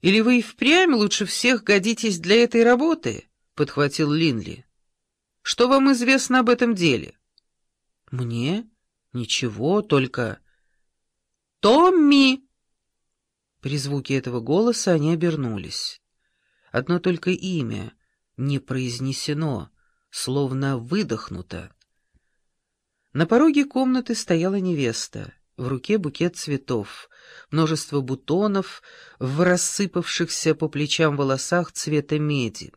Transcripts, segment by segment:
Или вы и впрямь лучше всех годитесь для этой работы?» — подхватил Линли. «Что вам известно об этом деле?» «Мне? Ничего, только...» «Томми!» При звуке этого голоса они обернулись. Одно только имя не произнесено, словно выдохнуто. На пороге комнаты стояла невеста, в руке букет цветов, множество бутонов в рассыпавшихся по плечам волосах цвета меди.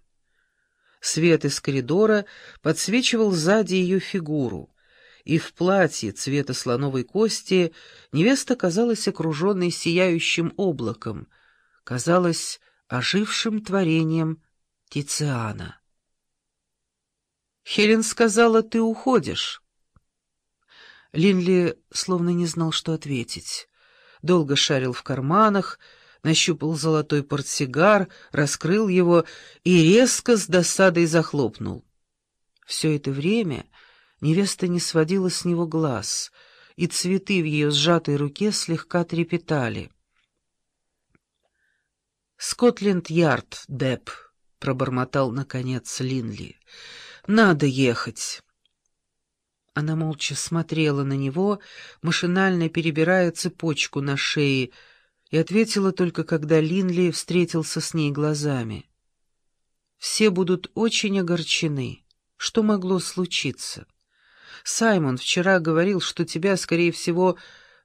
Свет из коридора подсвечивал сзади ее фигуру, и в платье цвета слоновой кости невеста казалась окруженной сияющим облаком, казалась ожившим творением Тициана. «Хелен сказала, ты уходишь». Линли словно не знал, что ответить. Долго шарил в карманах, нащупал золотой портсигар, раскрыл его и резко с досадой захлопнул. Все это время невеста не сводила с него глаз, и цветы в ее сжатой руке слегка трепетали. «Скотленд-Ярд, Деп», — пробормотал, наконец, Линли. «Надо ехать». Она молча смотрела на него, машинально перебирая цепочку на шее, и ответила только, когда Линли встретился с ней глазами. «Все будут очень огорчены. Что могло случиться? Саймон вчера говорил, что тебя, скорее всего,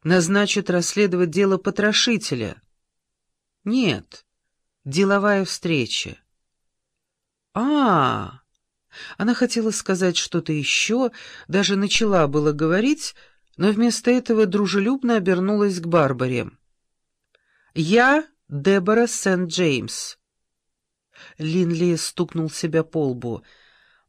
назначат расследовать дело потрошителя». «Нет, деловая встреча». «А-а-а!» Она хотела сказать что-то еще, даже начала было говорить, но вместо этого дружелюбно обернулась к Барбаре. «Я Дебора Сент-Джеймс». Линли стукнул себя по лбу.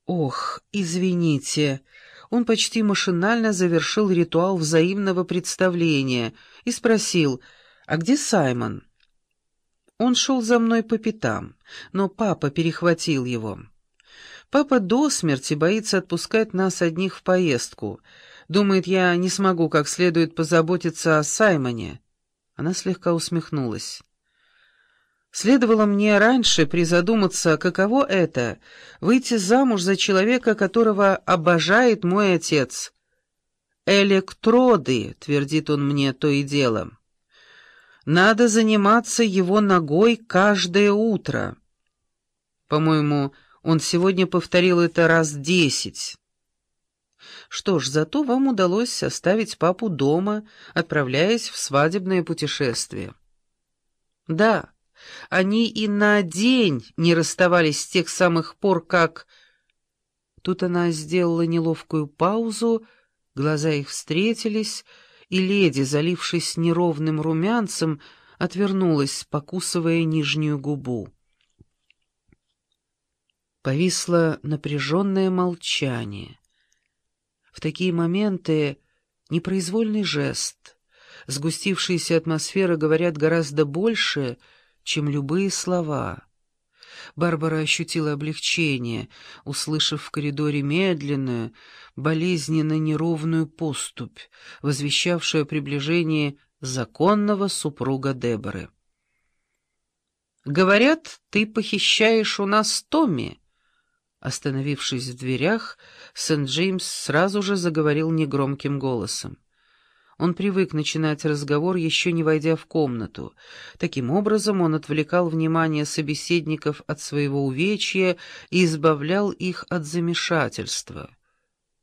«Ох, извините». Он почти машинально завершил ритуал взаимного представления и спросил, «А где Саймон?» Он шел за мной по пятам, но папа перехватил его. Папа до смерти боится отпускать нас одних в поездку. Думает, я не смогу как следует позаботиться о Саймоне. Она слегка усмехнулась. Следовало мне раньше призадуматься, каково это — выйти замуж за человека, которого обожает мой отец. «Электроды», — твердит он мне то и дело. «Надо заниматься его ногой каждое утро». По-моему, он сегодня повторил это раз десять. Что ж, зато вам удалось оставить папу дома, отправляясь в свадебное путешествие. Да, они и на день не расставались с тех самых пор, как... Тут она сделала неловкую паузу, глаза их встретились, и леди, залившись неровным румянцем, отвернулась, покусывая нижнюю губу. Повисло напряженное молчание. В такие моменты непроизвольный жест, сгустившаяся атмосфера говорят гораздо больше, чем любые слова. Барбара ощутила облегчение, услышав в коридоре медленную, болезненно неровную поступь, возвещавшую о приближении законного супруга Деборы. «Говорят, ты похищаешь у нас Томми», Остановившись в дверях, Сент-Джеймс сразу же заговорил негромким голосом. Он привык начинать разговор, еще не войдя в комнату. Таким образом, он отвлекал внимание собеседников от своего увечья и избавлял их от замешательства.